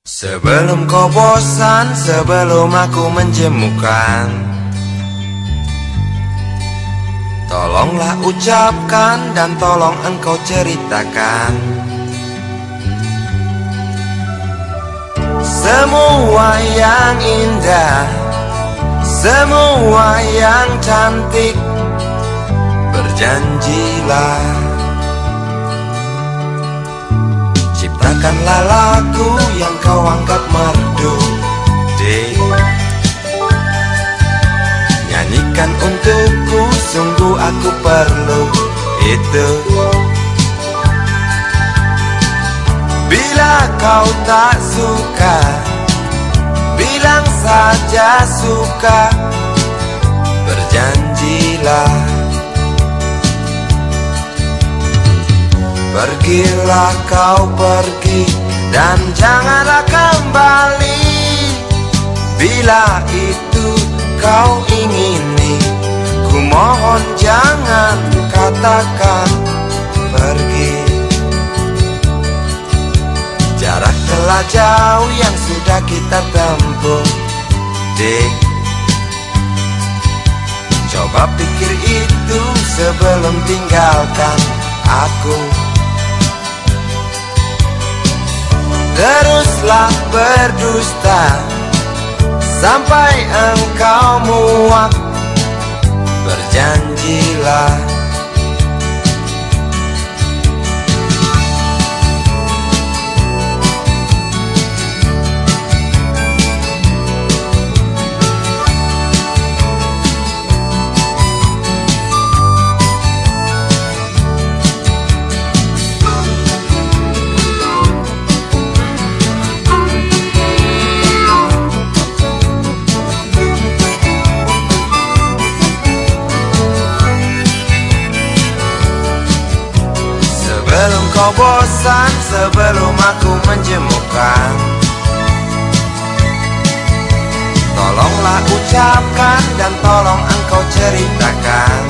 Sebelum kau bosan, sebelum aku menjemukan Tolonglah ucapkan dan tolong engkau ceritakan. Semua yang indah Semua yang cantik Berjanjilah yang kau anggap merdu Dek. Nyanyikan untukku Sungguh aku perlu itu. Bila kau tak suka Bilang saja suka. Berjanjilah. Pergilah kau pergi dan janganlah kembali Bila itu kau ingini. Ku mohon jangan katakan pergi. Jarak telah jauh yang sudah kita tempuh Dik. Coba pikir itu sebelum tinggalkan aku Teruslah berdusta Sampai engkau muak. Berjanjilah kau bosan, sebelum aku menjemukan. Tolonglah ucapkan dan tolong engkau ceritakan